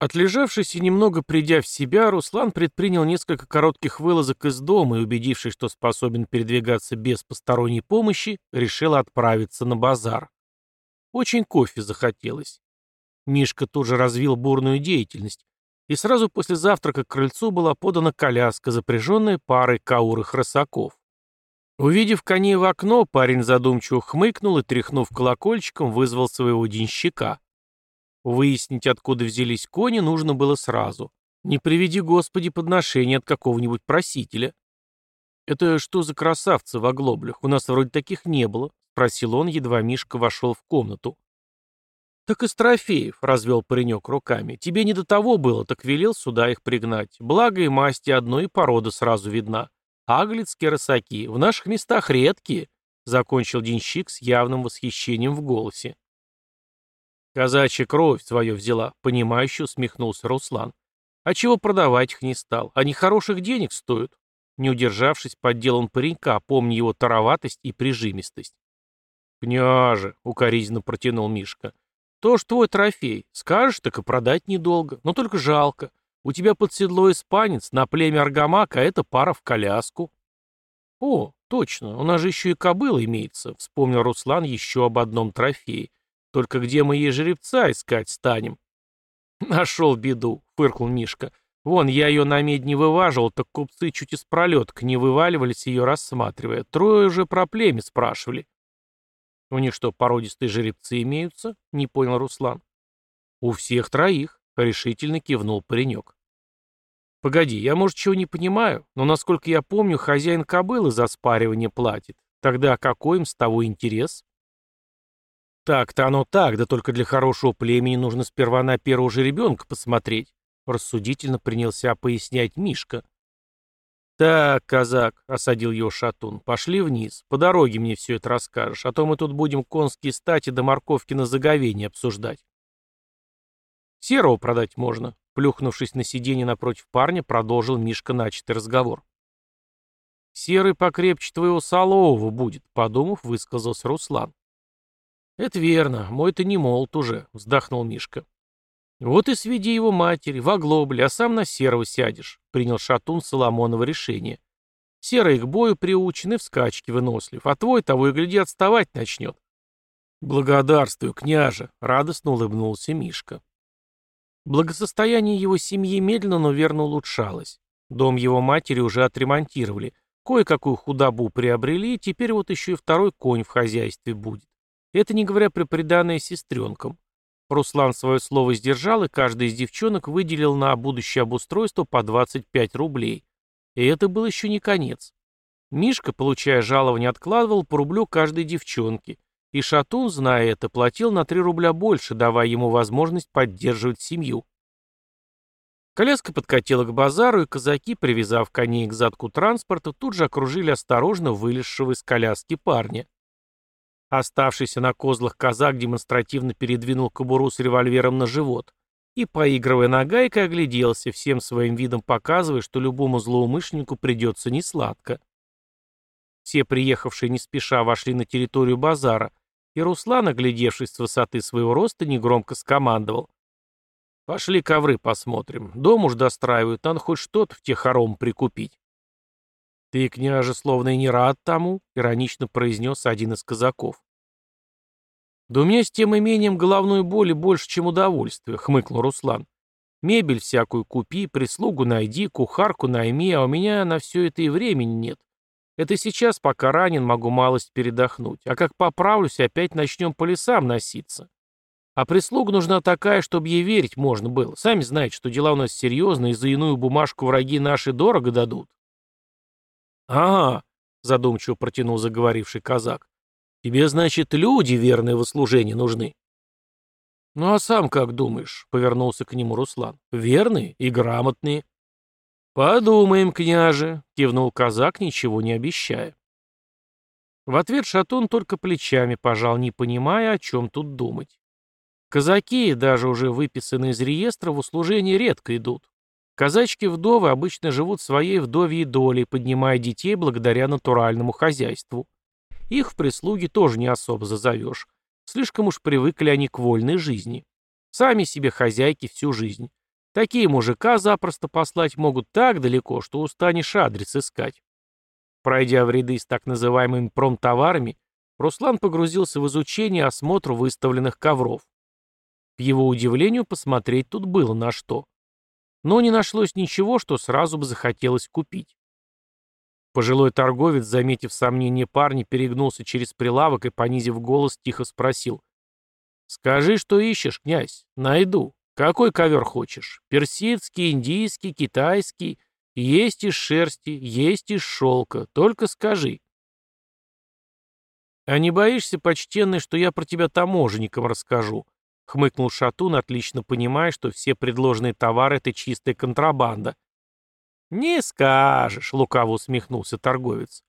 Отлежавшись и немного придя в себя, Руслан предпринял несколько коротких вылазок из дома и, убедившись, что способен передвигаться без посторонней помощи, решил отправиться на базар. Очень кофе захотелось. Мишка тоже развил бурную деятельность, и сразу после завтрака к крыльцу была подана коляска, запряженная парой каурых рысаков. Увидев коней в окно, парень задумчиво хмыкнул и, тряхнув колокольчиком, вызвал своего денщика. Выяснить, откуда взялись кони, нужно было сразу. Не приведи, Господи, подношение от какого-нибудь просителя. «Это что за красавцы в оглоблях? У нас вроде таких не было», — спросил он, едва Мишка вошел в комнату. «Так из трофеев», — развел паренек руками. «Тебе не до того было, так велел сюда их пригнать. Благо и масти одной, и порода сразу видна. Аглицкие рысаки, в наших местах редкие», — закончил денщик с явным восхищением в голосе. Казачья кровь свое взяла, понимающе усмехнулся Руслан. А чего продавать их не стал? Они хороших денег стоят. Не удержавшись, поддел он паренька, помня его тароватость и прижимистость. «Княже!» — укоризненно протянул Мишка. «То ж твой трофей. Скажешь, так и продать недолго. Но только жалко. У тебя под седло испанец, на племя Аргамака, а это пара в коляску». «О, точно, у нас же еще и кобыла имеется», — вспомнил Руслан еще об одном трофее. Только где мы ей жеребца искать станем? Нашел беду, фыркнул Мишка. Вон, я ее на медь не вываживал, так купцы чуть из пролетка не вываливались, ее рассматривая. Трое уже про племя спрашивали. У них что, породистые жеребцы имеются? Не понял Руслан. У всех троих, решительно кивнул паренек. Погоди, я, может, чего не понимаю, но, насколько я помню, хозяин кобылы за спаривание платит. Тогда какой им с того интерес? Так-то оно так, да только для хорошего племени нужно сперва на первого же ребенка посмотреть. Рассудительно принялся пояснять Мишка. «Так, казак», — осадил его шатун, — «пошли вниз. По дороге мне все это расскажешь, а то мы тут будем конские стати до морковки на заговение обсуждать». «Серого продать можно», — плюхнувшись на сиденье напротив парня, продолжил Мишка начатый разговор. «Серый покрепче твоего солового будет», — подумав, высказался Руслан. «Это верно, мой-то не молот уже», — вздохнул Мишка. «Вот и сведи его матери, в оглобле, а сам на серого сядешь», — принял Шатун Соломонова решение. «Серый к бою приучен и в скачке вынослив, а твой того и гляди отставать начнет». «Благодарствую, княже», — радостно улыбнулся Мишка. Благосостояние его семьи медленно, но верно улучшалось. Дом его матери уже отремонтировали, кое-какую худобу приобрели, и теперь вот еще и второй конь в хозяйстве будет. Это не говоря про приданное сестренкам. Руслан свое слово сдержал, и каждая из девчонок выделил на будущее обустройство по 25 рублей. И это был еще не конец. Мишка, получая жалование, откладывал по рублю каждой девчонке. И Шатун, зная это, платил на 3 рубля больше, давая ему возможность поддерживать семью. Коляска подкатила к базару, и казаки, привязав коней к задку транспорта, тут же окружили осторожно вылезшего из коляски парня. Оставшийся на козлах казак демонстративно передвинул кобуру с револьвером на живот и, поигрывая нагайкой, огляделся, всем своим видом показывая, что любому злоумышленнику придется несладко. Все приехавшие не спеша вошли на территорию базара, и Руслан, оглядевшись с высоты своего роста, негромко скомандовал. «Пошли ковры посмотрим. Дом уж достраивают, надо хоть что-то в те хором прикупить». «Ты, княже, словно и не рад тому», — иронично произнес один из казаков. «Да у меня с тем имением головной боли больше, чем удовольствия», — хмыкнул Руслан. «Мебель всякую купи, прислугу найди, кухарку найми, а у меня на все это и времени нет. Это сейчас, пока ранен, могу малость передохнуть, а как поправлюсь, опять начнем по лесам носиться. А прислуга нужна такая, чтобы ей верить можно было. Сами знаете, что дела у нас серьезные, и за иную бумажку враги наши дорого дадут». «Ага», — задумчиво протянул заговоривший казак. «Тебе, значит, люди верные в служении нужны». «Ну а сам как думаешь?» — повернулся к нему Руслан. «Верные и грамотные». «Подумаем, княже», — кивнул казак, ничего не обещая. В ответ Шатун только плечами пожал, не понимая, о чем тут думать. Казаки, даже уже выписанные из реестра, в услужение редко идут. Казачки-вдовы обычно живут своей вдовьей долей, поднимая детей благодаря натуральному хозяйству. Их в прислуге тоже не особо зазовешь. Слишком уж привыкли они к вольной жизни. Сами себе хозяйки всю жизнь. Такие мужика запросто послать могут так далеко, что устанешь адрес искать. Пройдя в ряды с так называемыми промтоварами, Руслан погрузился в изучение и осмотр выставленных ковров. К его удивлению, посмотреть тут было на что. Но не нашлось ничего, что сразу бы захотелось купить. Пожилой торговец, заметив сомнение парня, перегнулся через прилавок и, понизив голос, тихо спросил. «Скажи, что ищешь, князь? Найду. Какой ковер хочешь? Персидский, индийский, китайский? Есть из шерсти, есть из шелка. Только скажи». «А не боишься, почтенный, что я про тебя таможенникам расскажу?» — хмыкнул Шатун, отлично понимая, что все предложенные товары — это чистая контрабанда. «Не скажешь», — лукаво усмехнулся торговец.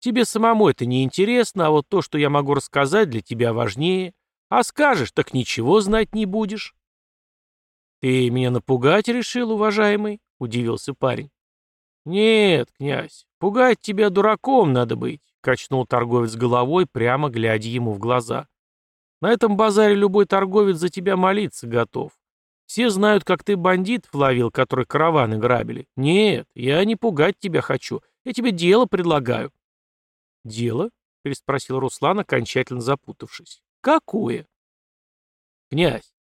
«Тебе самому это не интересно, а вот то, что я могу рассказать, для тебя важнее. А скажешь, так ничего знать не будешь». «Ты меня напугать решил, уважаемый?» — удивился парень. «Нет, князь, пугать тебя дураком надо быть. — качнул торговец головой, прямо глядя ему в глаза. «На этом базаре любой торговец за тебя молиться готов. Все знают, как ты бандитов ловил, которые караваны грабили. Нет, я не пугать тебя хочу. Я тебе дело предлагаю». «Дело?» — переспросил Руслан, окончательно запутавшись. «Какое?» «Князь,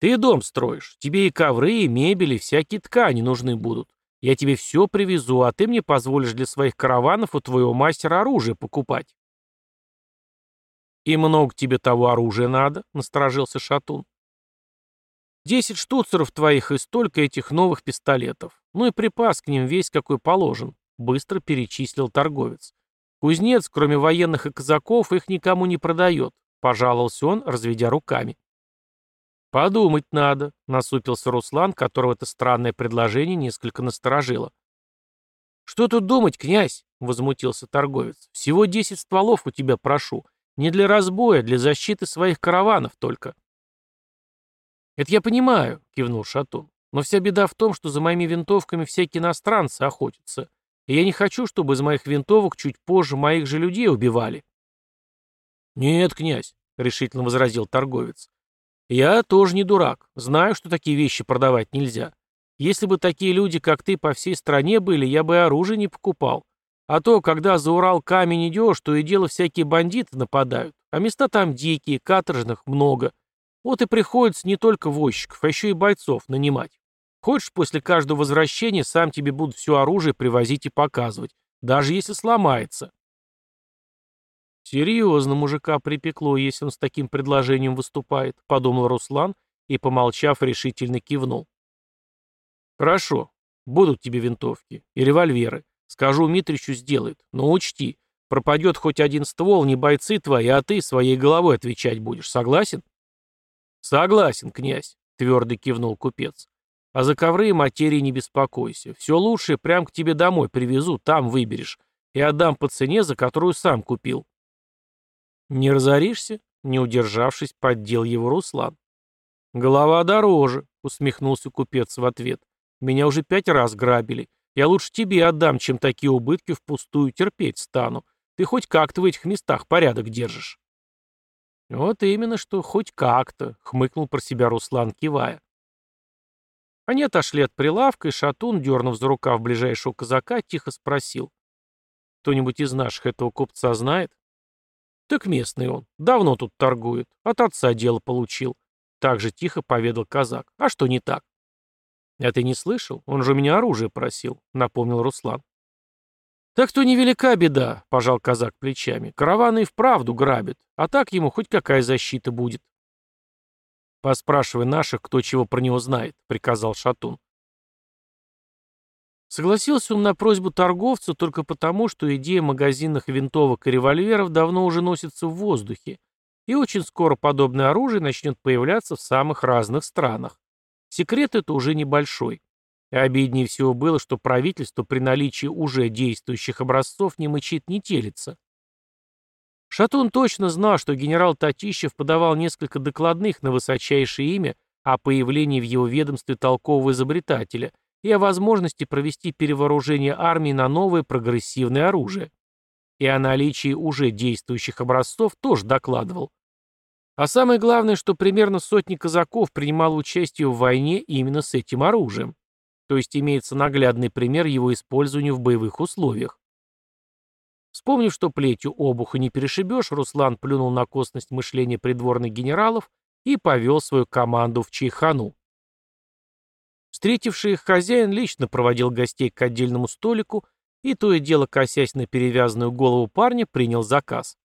ты дом строишь. Тебе и ковры, и мебель, и всякие ткани нужны будут. Я тебе все привезу, а ты мне позволишь для своих караванов у твоего мастера оружие покупать. «И много тебе того оружия надо?» — насторожился Шатун. «Десять штуцеров твоих и столько этих новых пистолетов. Ну и припас к ним весь какой положен», — быстро перечислил торговец. «Кузнец, кроме военных и казаков, их никому не продает», — пожаловался он, разведя руками. «Подумать надо», — насупился Руслан, которого это странное предложение несколько насторожило. «Что тут думать, князь?» — возмутился торговец. «Всего десять стволов у тебя прошу. Не для разбоя, для защиты своих караванов только». «Это я понимаю», — кивнул Шатун. «Но вся беда в том, что за моими винтовками всякие иностранцы охотятся, и я не хочу, чтобы из моих винтовок чуть позже моих же людей убивали». «Нет, князь», — решительно возразил торговец. Я тоже не дурак. Знаю, что такие вещи продавать нельзя. Если бы такие люди, как ты, по всей стране были, я бы оружие не покупал. А то, когда за Урал камень идешь, то и дело всякие бандиты нападают. А места там дикие, каторжных много. Вот и приходится не только возчиков, а еще и бойцов нанимать. Хочешь, после каждого возвращения сам тебе будут все оружие привозить и показывать, даже если сломается. «Серьезно мужика припекло, если он с таким предложением выступает», — подумал Руслан и, помолчав, решительно кивнул. «Хорошо, будут тебе винтовки и револьверы. Скажу Митричу, сделает. Но учти, пропадет хоть один ствол, не бойцы твои, а ты своей головой отвечать будешь. Согласен?» «Согласен, князь», — твердо кивнул купец. «А за ковры и материи не беспокойся. Все лучшее прям к тебе домой привезу, там выберешь. И отдам по цене, за которую сам купил». «Не разоришься?» — не удержавшись, поддел его Руслан. «Голова дороже», — усмехнулся купец в ответ. «Меня уже пять раз грабили. Я лучше тебе отдам, чем такие убытки впустую терпеть стану. Ты хоть как-то в этих местах порядок держишь». «Вот именно что, хоть как-то», — хмыкнул про себя Руслан, кивая. Они отошли от прилавка, и Шатун, дернув за рукав ближайшего казака, тихо спросил. «Кто-нибудь из наших этого купца знает?» «Так местный он. Давно тут торгует. От отца дело получил». Так же тихо поведал казак. «А что не так?» «А ты не слышал? Он же у меня оружие просил», — напомнил Руслан. «Так то невелика беда», — пожал казак плечами. «Караваны и вправду грабят, а так ему хоть какая защита будет». «Поспрашивай наших, кто чего про него знает», — приказал Шатун. Согласился он на просьбу торговца только потому, что идея магазинных винтовок и револьверов давно уже носится в воздухе, и очень скоро подобное оружие начнет появляться в самых разных странах. Секрет это уже небольшой. Обиднее всего было, что правительство при наличии уже действующих образцов не мычит, не телится. Шатун точно знал, что генерал Татищев подавал несколько докладных на высочайшее имя о появлении в его ведомстве толкового изобретателя – и о возможности провести перевооружение армии на новое прогрессивное оружие. И о наличии уже действующих образцов тоже докладывал. А самое главное, что примерно сотни казаков принимало участие в войне именно с этим оружием. То есть имеется наглядный пример его использования в боевых условиях. Вспомнив, что плетью обуха не перешибешь, Руслан плюнул на косность мышления придворных генералов и повел свою команду в Чайхану. Встретивший их хозяин лично проводил гостей к отдельному столику и, то и дело косясь на перевязанную голову парня, принял заказ.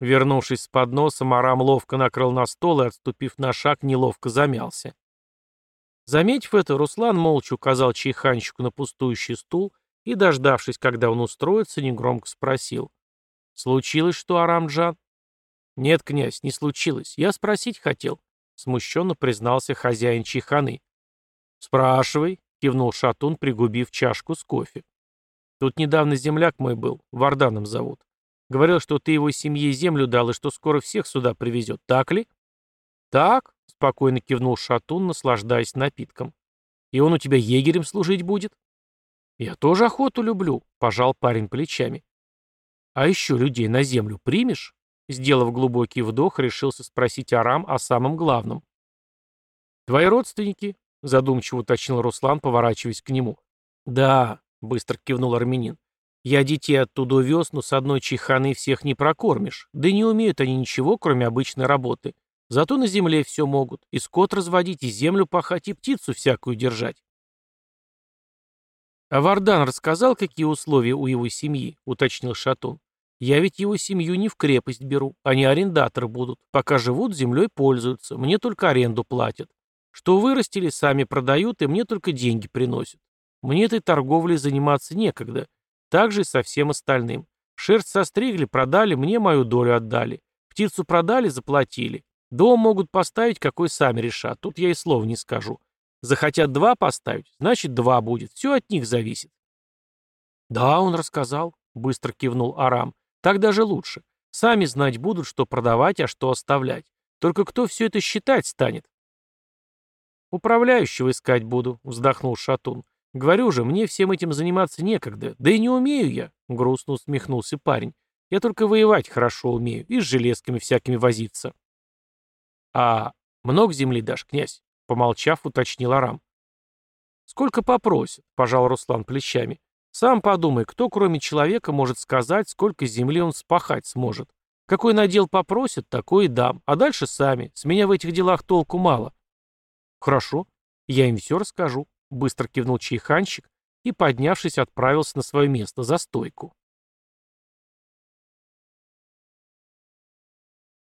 Вернувшись с подносом, Арам ловко накрыл на стол и, отступив на шаг, неловко замялся. Заметив это, Руслан молча указал чайханщику на пустующий стул и, дождавшись, когда он устроится, негромко спросил. «Случилось что, Арамджан?» «Нет, князь, не случилось. Я спросить хотел», — смущенно признался хозяин чайханы. «Спрашивай», — кивнул Шатун, пригубив чашку с кофе. «Тут недавно земляк мой был, Варданом зовут. Говорил, что ты его семье землю дал и что скоро всех сюда привезет. Так ли?» «Так», — спокойно кивнул Шатун, наслаждаясь напитком. «И он у тебя егерем служить будет?» «Я тоже охоту люблю», — пожал парень плечами. «А еще людей на землю примешь?» Сделав глубокий вдох, решился спросить Арам о самом главном. «Твои родственники?» — задумчиво уточнил Руслан, поворачиваясь к нему. «Да», — быстро кивнул армянин. «Я детей оттуда увез, но с одной чайханы всех не прокормишь. Да и не умеют они ничего, кроме обычной работы. Зато на земле все могут. И скот разводить, и землю пахать, и птицу всякую держать. «А Вардан рассказал, какие условия у его семьи?» — уточнил Шатун. «Я ведь его семью не в крепость беру. Они арендаторы будут. Пока живут, землей пользуются. Мне только аренду платят. Что вырастили, сами продают, и мне только деньги приносят. Мне этой торговлей заниматься некогда. Так же и со всем остальным. Шерсть состригли, продали, мне мою долю отдали. Птицу продали, заплатили. Дом могут поставить, какой сами решат. Тут я и слова не скажу. Захотят два поставить, значит два будет. Все от них зависит. Да, он рассказал, быстро кивнул Арам. Так даже лучше. Сами знать будут, что продавать, а что оставлять. Только кто все это считать станет? Управляющего искать буду, вздохнул Шатун. Говорю же, мне всем этим заниматься некогда. Да и не умею я, грустно усмехнулся парень. Я только воевать хорошо умею и с железками всякими возиться. А много земли дашь, князь? Помолчав, уточнил Арам. «Сколько попросят?» — пожал Руслан плечами. «Сам подумай, кто кроме человека может сказать, сколько земли он спахать сможет? Какой надел попросят, такой и дам, а дальше сами. С меня в этих делах толку мало». «Хорошо, я им все расскажу», — быстро кивнул чайханщик и, поднявшись, отправился на свое место за стойку.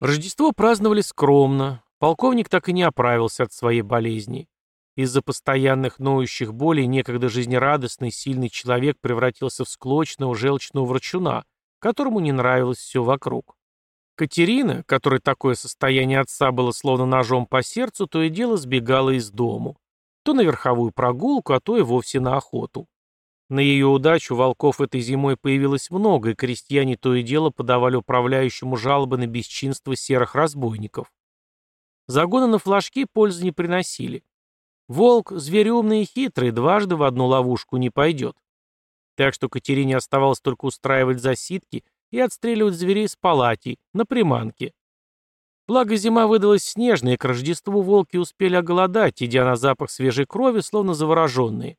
Рождество праздновали скромно, Полковник так и не оправился от своей болезни. Из-за постоянных ноющих болей некогда жизнерадостный, сильный человек превратился в склочного, желчного врачуна, которому не нравилось все вокруг. Катерина, которой такое состояние отца было словно ножом по сердцу, то и дело сбегала из дому. То на верховую прогулку, а то и вовсе на охоту. На ее удачу волков этой зимой появилось много, и крестьяне то и дело подавали управляющему жалобы на бесчинство серых разбойников. Загоны на флажки пользы не приносили. Волк, зверь умный и хитрый, дважды в одну ловушку не пойдет. Так что Катерине оставалось только устраивать засидки и отстреливать зверей с палатей, на приманке. Благо зима выдалась снежная, и к Рождеству волки успели оголодать, идя на запах свежей крови, словно завороженные.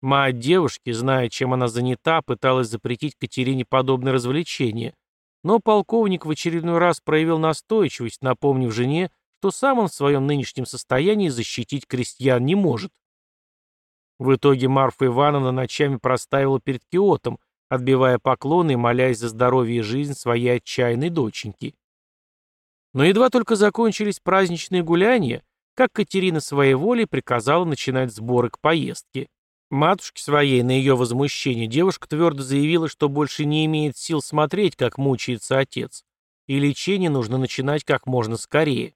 Мать девушки, зная, чем она занята, пыталась запретить Катерине подобное развлечение, но полковник в очередной раз проявил настойчивость, напомнив жене, то сам он в своем нынешнем состоянии защитить крестьян не может. В итоге Марфа Ивановна ночами простаивала перед Киотом, отбивая поклоны и молясь за здоровье и жизнь своей отчаянной доченьки. Но едва только закончились праздничные гуляния, как Катерина своей волей приказала начинать сборы к поездке. Матушке своей на ее возмущение девушка твердо заявила, что больше не имеет сил смотреть, как мучается отец, и лечение нужно начинать как можно скорее.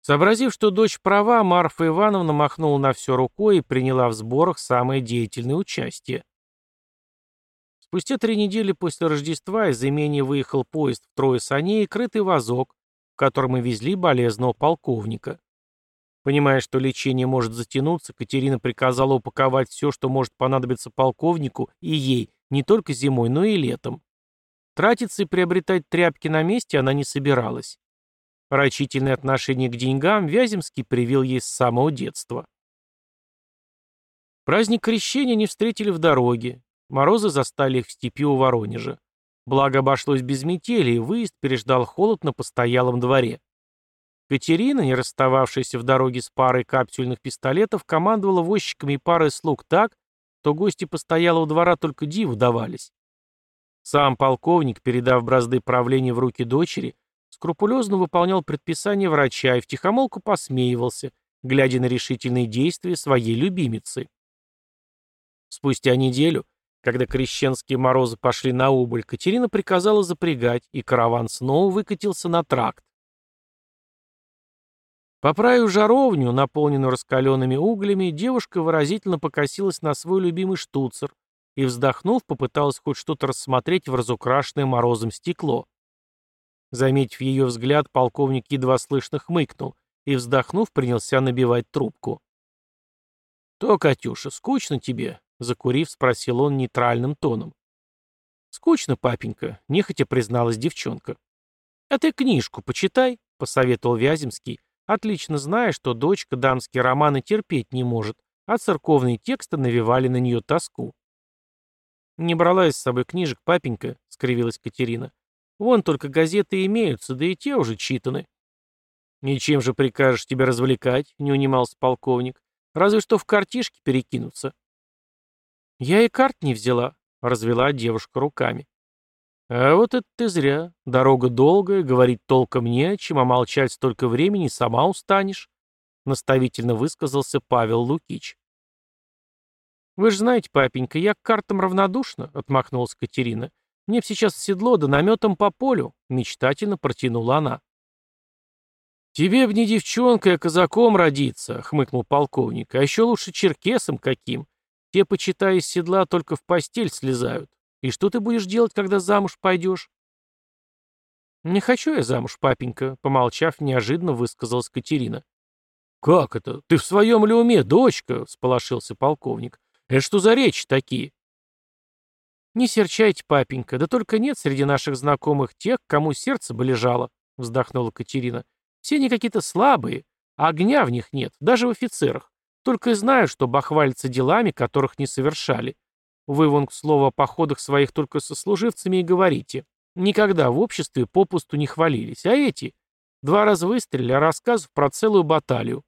Сообразив, что дочь права, Марфа Ивановна махнула на все рукой и приняла в сборах самое деятельное участие. Спустя три недели после Рождества из имения выехал поезд в трое саней и крытый вазок, в котором мы везли болезного полковника. Понимая, что лечение может затянуться, Катерина приказала упаковать все, что может понадобиться полковнику и ей, не только зимой, но и летом. Тратиться и приобретать тряпки на месте она не собиралась. Рачительное отношение к деньгам Вяземский привил ей с самого детства. Праздник крещения не встретили в дороге. Морозы застали их в степи у Воронежа. Благо обошлось без метели, и выезд переждал холод на постоялом дворе. Катерина, не расстававшаяся в дороге с парой капсюльных пистолетов, командовала возчиками и парой слуг так, что гости постоялого двора только диву давались. Сам полковник, передав бразды правления в руки дочери, скрупулезно выполнял предписания врача и втихомолку посмеивался, глядя на решительные действия своей любимицы. Спустя неделю, когда крещенские морозы пошли на убыль, Катерина приказала запрягать, и караван снова выкатился на тракт. Поправив жаровню, наполненную раскаленными углями, девушка выразительно покосилась на свой любимый штуцер и, вздохнув, попыталась хоть что-то рассмотреть в разукрашенное морозом стекло. Заметив ее взгляд, полковник едва слышно хмыкнул и, вздохнув, принялся набивать трубку. «То, Катюша, скучно тебе?» — закурив, спросил он нейтральным тоном. «Скучно, папенька», — нехотя призналась девчонка. «А ты книжку почитай», — посоветовал Вяземский, отлично зная, что дочка дамские романы терпеть не может, а церковные тексты навевали на нее тоску. «Не брала я с собой книжек, папенька», — скривилась Катерина. «Вон только газеты имеются, да и те уже читаны». «И чем же прикажешь тебя развлекать?» — не унимался полковник. «Разве что в картишки перекинуться». «Я и карт не взяла», — развела девушка руками. «А вот это ты зря. Дорога долгая, говорить толком не о чем, а молчать столько времени сама устанешь», — наставительно высказался Павел Лукич. «Вы же знаете, папенька, я к картам равнодушна», — отмахнулась Катерина. «Мне б сейчас седло да наметом по полю», — мечтательно протянула она. «Тебе б не девчонкой, а казаком родиться», — хмыкнул полковник, — «а еще лучше черкесом каким. Те, почитай, из седла только в постель слезают. И что ты будешь делать, когда замуж пойдешь?» «Не хочу я замуж, папенька», — помолчав, неожиданно высказалась Катерина. «Как это? Ты в своем ли уме, дочка?» — сполошился полковник. «Это что за речи такие?» «Не серчайте, папенька, да только нет среди наших знакомых тех, кому сердце бы лежало», — вздохнула Катерина. «Все они какие-то слабые, а огня в них нет, даже в офицерах. Только и знаю, что бахвалятся делами, которых не совершали. Вы вон, к слову, о походах своих только со служивцами и говорите. Никогда в обществе попусту не хвалились. А эти? Два раза выстрелили, а рассказов про целую баталию.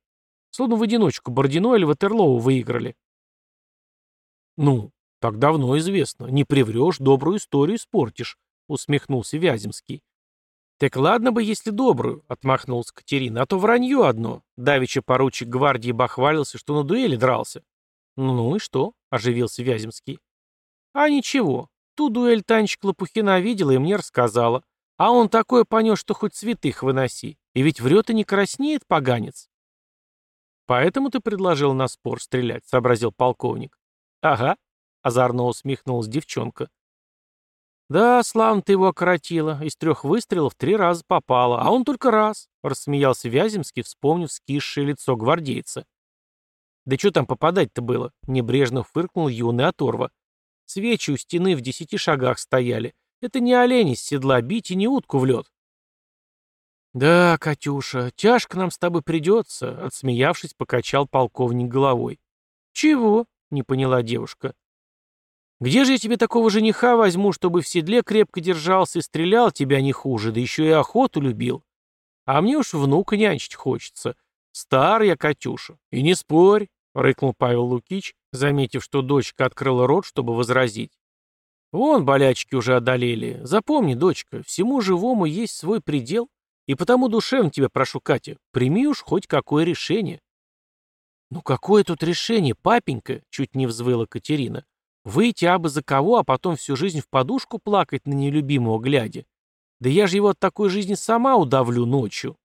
Словно в одиночку Бородино или Ватерлоу выиграли. Ну, так давно известно. Не приврешь, добрую историю испортишь, усмехнулся Вяземский. «Так ладно бы, если добрую», — отмахнулась Катерина, — «а то вранье одно». Давича поручик гвардии бахвалился, что на дуэли дрался. «Ну и что?» — оживился Вяземский. А ничего, ту дуэль Танечка Лопухина видела и мне рассказала. А он такое понес, что хоть святых выноси. И ведь врет и не краснеет, поганец. Поэтому ты предложил на спор стрелять, сообразил полковник. Ага, озорно усмехнулась девчонка. Да, славно ты его окоротила. Из трех выстрелов три раза попало, а он только раз, рассмеялся Вяземский, вспомнив скисшее лицо гвардейца. Да что там попадать-то было? Небрежно фыркнул юный оторва. Свечи у стены в десяти шагах стояли. Это не олень из седла бить и не утку в лед. «Да, Катюша, тяжко нам с тобой придется», — отсмеявшись, покачал полковник головой. «Чего?» — не поняла девушка. «Где же я тебе такого жениха возьму, чтобы в седле крепко держался и стрелял тебя не хуже, да еще и охоту любил? А мне уж внука нянчить хочется. Стар я, Катюша, и не спорь, рыкнул Павел Лукич, заметив, что дочка открыла рот, чтобы возразить. Вон болячки уже одолели. Запомни, дочка, всему живому есть свой предел, и потому душевно тебя прошу, Катя, прими уж хоть какое решение. «Ну какое тут решение, папенька?» — чуть не взвыла Катерина. «Выйти абы за кого, а потом всю жизнь в подушку плакать на нелюбимого глядя. Да я же его от такой жизни сама удавлю ночью».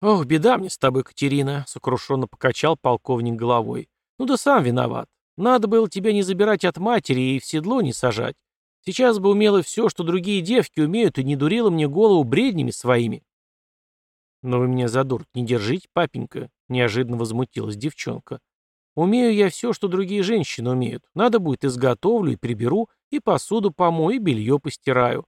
«Ох, беда мне с тобой, Катерина», — сокрушенно покачал полковник головой. «Ну да сам виноват. Надо было тебя не забирать от матери и в седло не сажать. Сейчас бы умела все, что другие девки умеют, и не дурила мне голову бреднями своими». «Но вы меня за дур не держите, папенька», — неожиданно возмутилась девчонка. Умею я все, что другие женщины умеют. Надо будет изготовлю и приберу, и посуду помою, и белье постираю.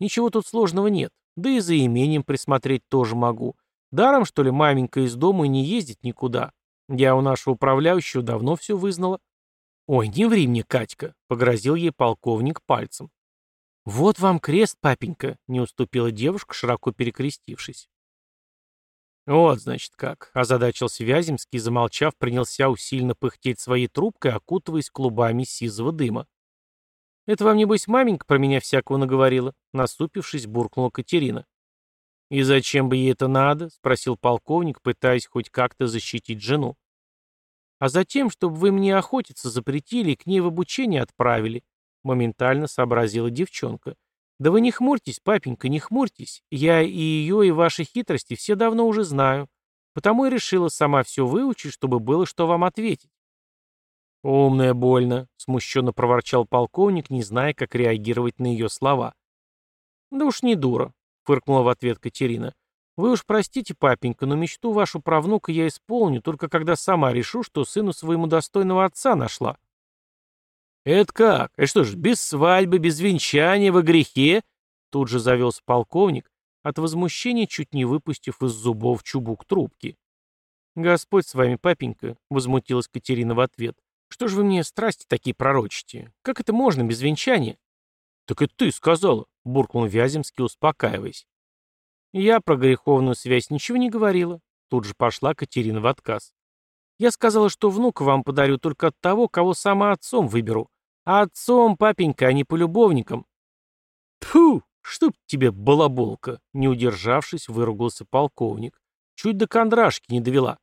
Ничего тут сложного нет. Да и за имением присмотреть тоже могу. Даром, что ли, маменька из дома и не ездит никуда. Я у нашего управляющего давно все вызнала. «Ой, не ври мне, Катька», — погрозил ей полковник пальцем. «Вот вам крест, папенька», — не уступила девушка, широко перекрестившись. «Вот, значит, как», — озадачился Вяземский, замолчав, принялся усиленно пыхтеть своей трубкой, окутываясь клубами сизого дыма. «Это вам, небось, маменька про меня всякого наговорила?» Насупившись, буркнула Катерина. «И зачем бы ей это надо?» — спросил полковник, пытаясь хоть как-то защитить жену. «А затем, чтобы вы мне охотиться запретили и к ней в обучение отправили», — моментально сообразила девчонка. «Да вы не хмурьтесь, папенька, не хмурьтесь. Я и ее, и ваши хитрости все давно уже знаю. Потому и решила сама все выучить, чтобы было что вам ответить». «Умная больно», — смущенно проворчал полковник, не зная, как реагировать на ее слова. «Да уж не дура», — фыркнула в ответ Катерина. «Вы уж простите, папенька, но мечту вашу правнука я исполню, только когда сама решу, что сыну своему достойного отца нашла». «Это как? Это что ж, без свадьбы, без венчания, во грехе?» Тут же завелся полковник, от возмущения чуть не выпустив из зубов чубук трубки. «Господь с вами, папенька», — возмутилась Катерина в ответ. «Что ж вы мне страсти такие пророчите? Как это можно без венчания?» «Так и ты сказала», — буркнул Вяземский, успокаиваясь. «Я про греховную связь ничего не говорила», — тут же пошла Катерина в отказ. «Я сказала, что внука вам подарю только от того, кого сама отцом выберу. А отцом, папенька, а не полюбовником». «Тьфу, чтоб тебе балаболка!» — не удержавшись, выругался полковник. «Чуть до кондрашки не довела».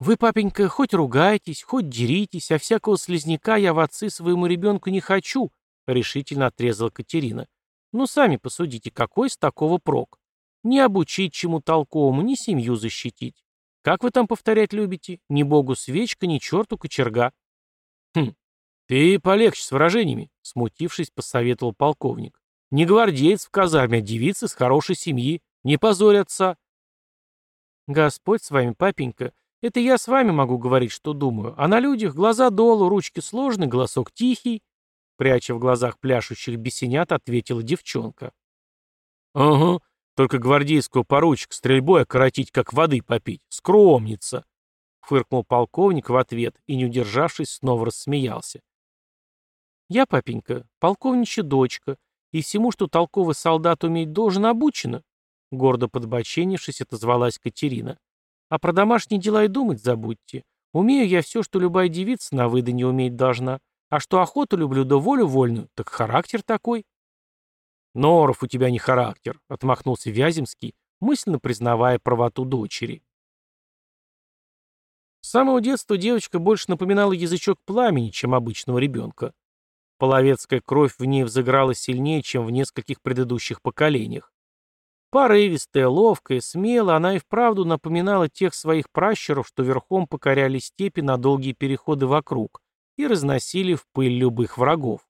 «Вы, папенька, хоть ругайтесь, хоть деритесь, а всякого слезняка я в отцы своему ребенку не хочу», — решительно отрезала Катерина. «Ну, сами посудите, какой с такого прок? Не обучить чему толковому, ни семью защитить. Как вы там повторять любите? Ни богу свечка, ни черту кочерга». «Хм, ты полегче с выражениями», — смутившись, посоветовал полковник. «Не гвардеец в казарме, а девица с хорошей семьи. Не позорь отца». «Господь с вами, папенька, это я с вами могу говорить, что думаю, а на людях глаза долу, ручки сложны, голосок тихий, пряча в глазах пляшущих бесенят, ответила девчонка. «Ага, только гвардейского поручика стрельбой окоротить, как воды попить. Скромница!» Фыркнул полковник в ответ и, не удержавшись, снова рассмеялся. «Я, папенька, полковничья дочка, и всему, что толковый солдат уметь должен, обучена», гордо подбоченившись, отозвалась Катерина. «А про домашние дела и думать забудьте. Умею я все, что любая девица на выдане уметь должна. А что охоту люблю да волю вольную, так характер такой. Норов у тебя не характер, отмахнулся Вяземский, мысленно признавая правоту дочери. С самого детства девочка больше напоминала язычок пламени, чем обычного ребенка. Половецкая кровь в ней взыграла сильнее, чем в нескольких предыдущих поколениях. Порывистая, ловкая, смелая, она и вправду напоминала тех своих пращуров, что верхом покоряли степи на долгие переходы вокруг, и разносили в пыль любых врагов.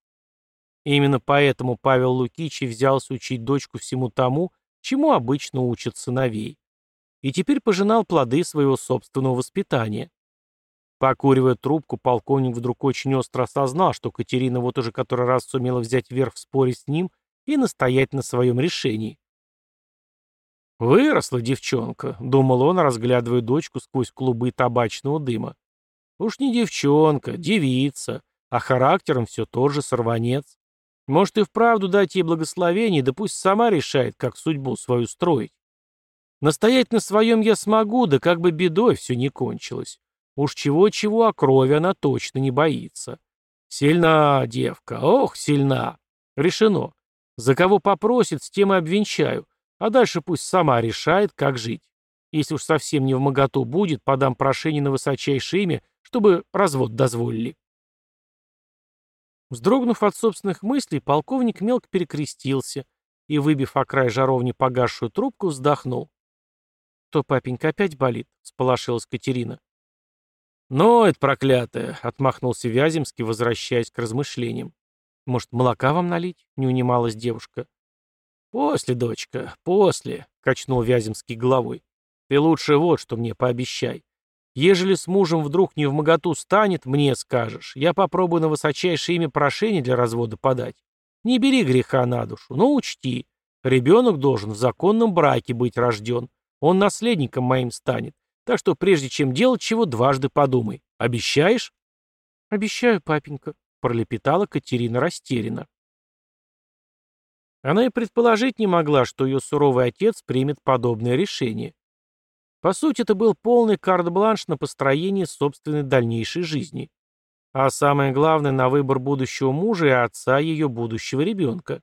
именно поэтому Павел Лукич и взялся учить дочку всему тому, чему обычно учат сыновей. И теперь пожинал плоды своего собственного воспитания. Покуривая трубку, полковник вдруг очень остро осознал, что Катерина вот уже который раз сумела взять верх в споре с ним и настоять на своем решении. «Выросла девчонка», — думал он, разглядывая дочку сквозь клубы табачного дыма. Уж не девчонка, девица, а характером все тот же сорванец. Может и вправду дать ей благословение, да пусть сама решает, как судьбу свою строить. Настоять на своем я смогу, да как бы бедой все не кончилось. Уж чего-чего, а крови она точно не боится. Сильна девка, ох, сильна. Решено. За кого попросит, с тем и обвенчаю, а дальше пусть сама решает, как жить. Если уж совсем не в моготу будет, подам прошение на высочайшее имя чтобы развод дозволили. Вздрогнув от собственных мыслей, полковник мелко перекрестился и, выбив о край жаровни погасшую трубку, вздохнул. «То папенька опять болит?» — сполошилась Катерина. «Ну, это проклятое!» — отмахнулся Вяземский, возвращаясь к размышлениям. «Может, молока вам налить?» — не унималась девушка. «После, дочка, после!» — качнул Вяземский головой. «Ты лучше вот что мне пообещай. Ежели с мужем вдруг не в моготу станет, мне скажешь. Я попробую на высочайшее имя прошение для развода подать. Не бери греха на душу, но учти. Ребенок должен в законном браке быть рожден. Он наследником моим станет. Так что прежде чем делать чего, дважды подумай. Обещаешь? Обещаю, папенька, пролепетала Катерина растерянно. Она и предположить не могла, что ее суровый отец примет подобное решение. По сути, это был полный карт-бланш на построение собственной дальнейшей жизни. А самое главное, на выбор будущего мужа и отца ее будущего ребенка.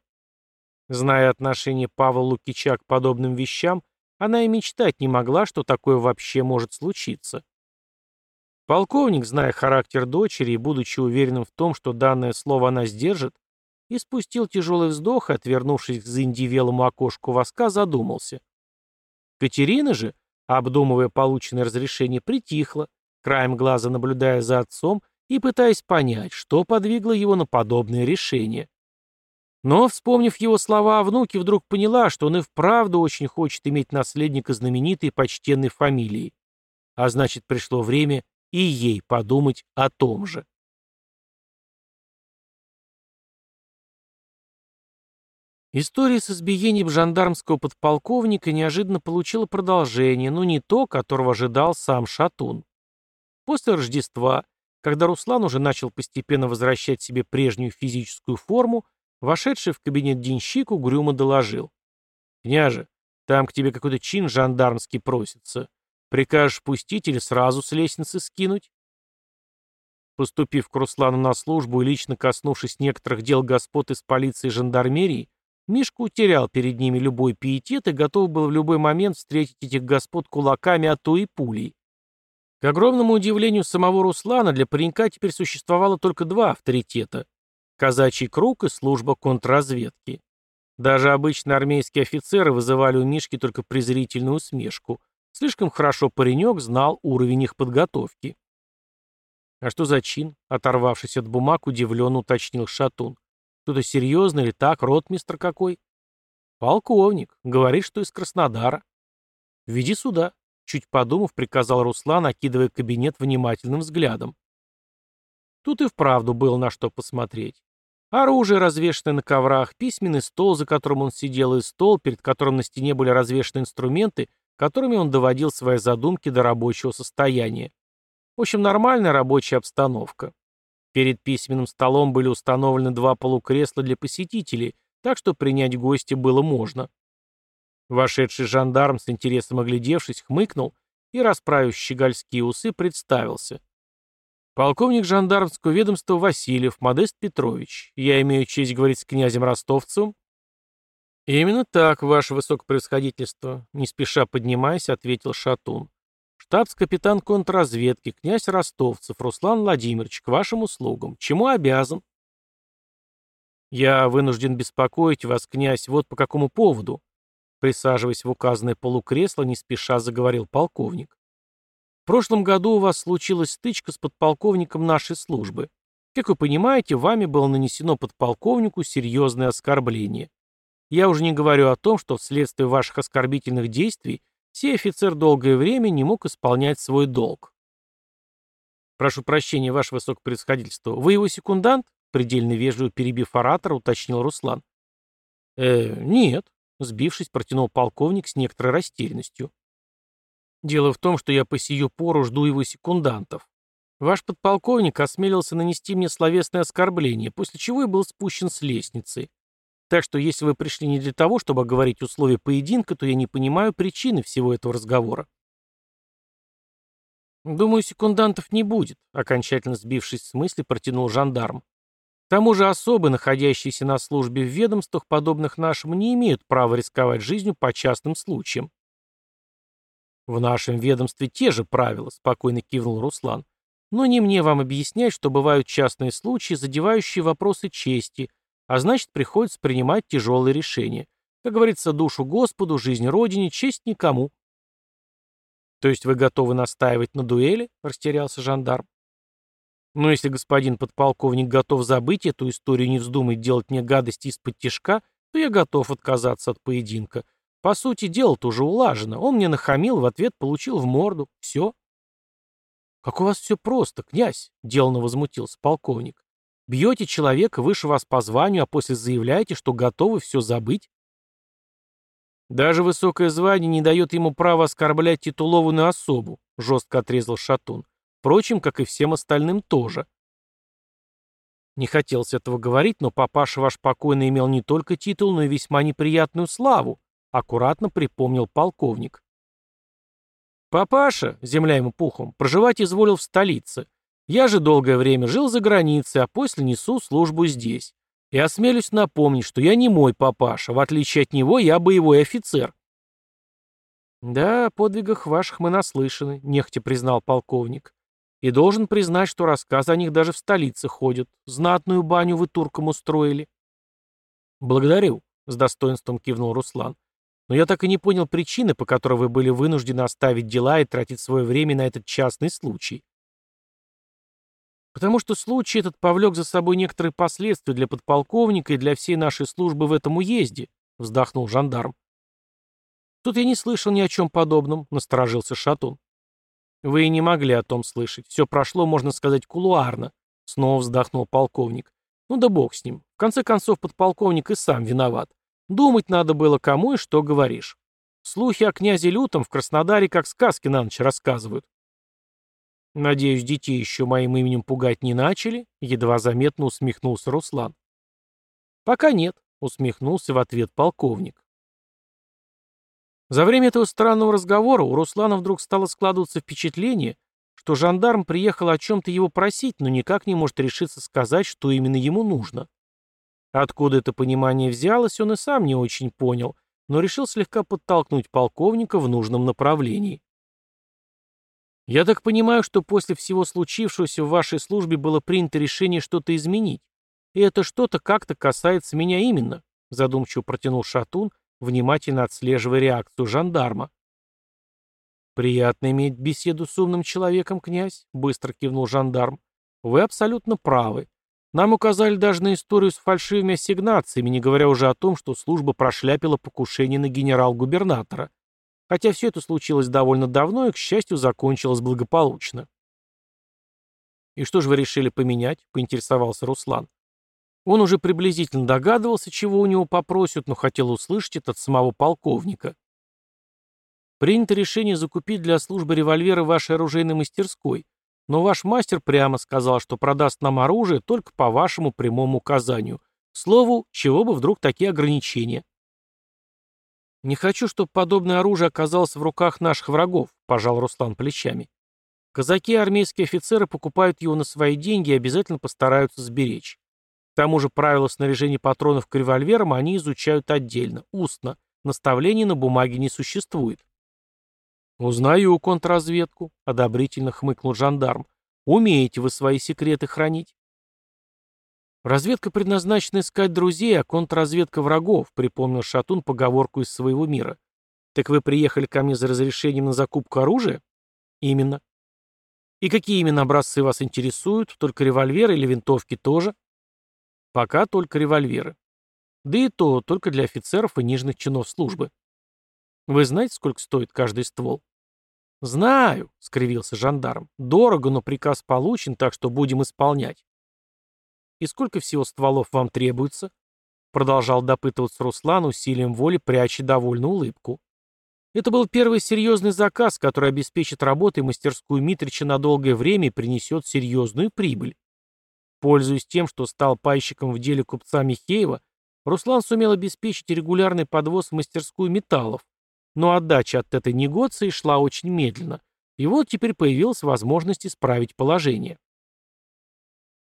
Зная отношение Павла Лукича к подобным вещам, она и мечтать не могла, что такое вообще может случиться. Полковник, зная характер дочери и будучи уверенным в том, что данное слово она сдержит, и спустил тяжелый вздох отвернувшись к заиндивелому окошку воска, задумался. Катерина же, обдумывая полученное разрешение, притихла, краем глаза наблюдая за отцом и пытаясь понять, что подвигло его на подобное решение. Но, вспомнив его слова о внуке, вдруг поняла, что он и вправду очень хочет иметь наследника знаменитой и почтенной фамилии. А значит, пришло время и ей подумать о том же. История с избиением жандармского подполковника неожиданно получила продолжение, но не то, которого ожидал сам Шатун. После Рождества, когда Руслан уже начал постепенно возвращать себе прежнюю физическую форму, вошедший в кабинет денщик угрюмо доложил. «Княже, там к тебе какой-то чин жандармский просится. Прикажешь пустить или сразу с лестницы скинуть?» Поступив к Руслану на службу и лично коснувшись некоторых дел господ из полиции и жандармерии, Мишка утерял перед ними любой пиетет и готов был в любой момент встретить этих господ кулаками, а то и пулей. К огромному удивлению самого Руслана, для паренька теперь существовало только два авторитета – казачий круг и служба контрразведки. Даже обычные армейские офицеры вызывали у Мишки только презрительную усмешку. Слишком хорошо паренек знал уровень их подготовки. «А что за чин?» – оторвавшись от бумаг, удивленно уточнил Шатун. Что-то серьезное или так, ротмистр какой? Полковник. Говорит, что из Краснодара. Веди сюда. Чуть подумав, приказал Руслан, окидывая кабинет внимательным взглядом. Тут и вправду было на что посмотреть. Оружие, развешанное на коврах, письменный стол, за которым он сидел, и стол, перед которым на стене были развешаны инструменты, которыми он доводил свои задумки до рабочего состояния. В общем, нормальная рабочая обстановка. Перед письменным столом были установлены два полукресла для посетителей, так что принять гостя было можно. Вошедший жандарм, с интересом оглядевшись, хмыкнул и, расправив щегольские усы, представился. «Полковник жандармского ведомства Васильев Модест Петрович. Я имею честь говорить с князем Ростовцевым?» «Именно так, ваше высокопревосходительство», — не спеша поднимаясь, ответил Шатун. Штабс-капитан контрразведки, князь Ростовцев, Руслан Владимирович, к вашим услугам. Чему обязан? Я вынужден беспокоить вас, князь, вот по какому поводу. Присаживаясь в указанное полукресло, не спеша заговорил полковник. Прошлом году у вас случилась стычка с подполковником нашей службы. Как вы понимаете, вами было нанесено подполковнику серьезное оскорбление. Я уже не говорю о том, что вследствие ваших оскорбительных действий сей офицер долгое время не мог исполнять свой долг. «Прошу прощения, ваше высокопредсходительство, вы его секундант?» предельно вежливо перебив оратора, уточнил Руслан. «Э, нет», — сбившись, протянул полковник с некоторой растерянностью. «Дело в том, что я по сию пору жду его секундантов. Ваш подполковник осмелился нанести мне словесное оскорбление, после чего я был спущен с лестницы. Так что если вы пришли не для того, чтобы оговорить условия поединка, то я не понимаю причины всего этого разговора. «Думаю, секундантов не будет», — окончательно сбившись с мысли, протянул жандарм. К тому же особы, находящиеся на службе в ведомствах, подобных нашему, не имеют права рисковать жизнью по частным случаям. «В нашем ведомстве те же правила», — спокойно кивнул Руслан. «Но не мне вам объяснять, что бывают частные случаи, задевающие вопросы чести, а значит, приходится принимать тяжелые решения. Как говорится, душу Господу, жизнь Родине, честь никому. То есть вы готовы настаивать на дуэли? Растерялся жандарм. Но если господин подполковник готов забыть эту историю и не вздумает делать мне гадости из-под тишка, то я готов отказаться от поединка. По сути, дело-то уже улажено. Он мне нахамил, в ответ получил в морду. Все. «Как у вас все просто, князь!» — деланно возмутился полковник. «Бьете человека выше вас по званию, а после заявляете, что готовы все забыть?» «Даже высокое звание не дает ему права оскорблять титулованную особу», — жестко отрезал Шатун. «Впрочем, как и всем остальным тоже». Не хотелось этого говорить, но папаша ваш покойно имел не только титул, но и весьма неприятную славу, аккуратно припомнил полковник. Папаша, земля ему пухом, проживать изволил в столице. Я же долгое время жил за границей, а после несу службу здесь. И осмелюсь напомнить, что я не мой папаша, в отличие от него я боевой офицер. «Да, о подвигах ваших мы наслышаны», — нехотя признал полковник. «И должен признать, что рассказы о них даже в столице ходят. Знатную баню вы туркам устроили». «Благодарю», — с достоинством кивнул Руслан. Но я так и не понял причины, по которой вы были вынуждены оставить дела и тратить свое время на этот частный случай. Потому что случай этот повлек за собой некоторые последствия для подполковника и для всей нашей службы в этом уезде, вздохнул жандарм. Тут я не слышал ни о чем подобном, насторожился Шатун. Вы и не могли о том слышать. Все прошло, можно сказать, кулуарно, снова вздохнул полковник. Ну да бог с ним. В конце концов, подполковник и сам виноват. Думать надо было, кому и что говоришь. Слухи о князе Лютом в Краснодаре как сказки на ночь рассказывают. Надеюсь, детей еще моим именем пугать не начали, едва заметно усмехнулся Руслан. Пока нет, усмехнулся в ответ полковник. За время этого странного разговора у Руслана вдруг стало складываться впечатление, что жандарм приехал о чем-то его просить, но никак не может решиться сказать, что именно ему нужно. Откуда это понимание взялось, он и сам не очень понял, но решил слегка подтолкнуть полковника в нужном направлении. «Я так понимаю, что после всего случившегося в вашей службе было принято решение что-то изменить, и это что-то как-то касается меня именно», задумчиво протянул Шатун, внимательно отслеживая реакцию жандарма. «Приятно иметь беседу с умным человеком, князь», — быстро кивнул жандарм. «Вы абсолютно правы. Нам указали даже на историю с фальшивыми ассигнациями, не говоря уже о том, что служба прошляпила покушение на генерал-губернатора. Хотя все это случилось довольно давно и, к счастью, закончилось благополучно. «И что же вы решили поменять?» — поинтересовался Руслан. Он уже приблизительно догадывался, чего у него попросят, но хотел услышать это от самого полковника. «Принято решение закупить для службы револьвера вашей оружейной мастерской, но ваш мастер прямо сказал, что продаст нам оружие только по вашему прямому указанию. Слову, чего бы вдруг такие ограничения? Не хочу, чтобы подобное оружие оказалось в руках наших врагов, пожал Руслан плечами. Казаки и армейские офицеры покупают его на свои деньги и обязательно постараются сберечь. К тому же правила снаряжения патронов к револьверам они изучают отдельно, устно. Наставлений на бумаге не существует. «Узнаю контрразведку», — одобрительно хмыкнул жандарм. «Умеете вы свои секреты хранить?» «Разведка предназначена искать друзей, а контрразведка врагов», — припомнил Шатун поговорку из своего мира. «Так вы приехали ко мне за разрешением на закупку оружия?» «Именно». «И какие именно образцы вас интересуют? Только револьверы или винтовки тоже?» «Пока только револьверы. Да и то только для офицеров и нижних чинов службы». «Вы знаете, сколько стоит каждый ствол?» «Знаю», — скривился жандарм. «Дорого, но приказ получен, так что будем исполнять». «И сколько всего стволов вам требуется?» Продолжал допытываться Руслан, усилием воли пряча довольную улыбку. Это был первый серьезный заказ, который обеспечит работой мастерскую Митрича на долгое время и принесет серьезную прибыль. Пользуясь тем, что стал пайщиком в деле купца Михеева, Руслан сумел обеспечить регулярный подвоз в мастерскую металлов, но отдача от этой негоции шла очень медленно, и вот теперь появилась возможность исправить положение.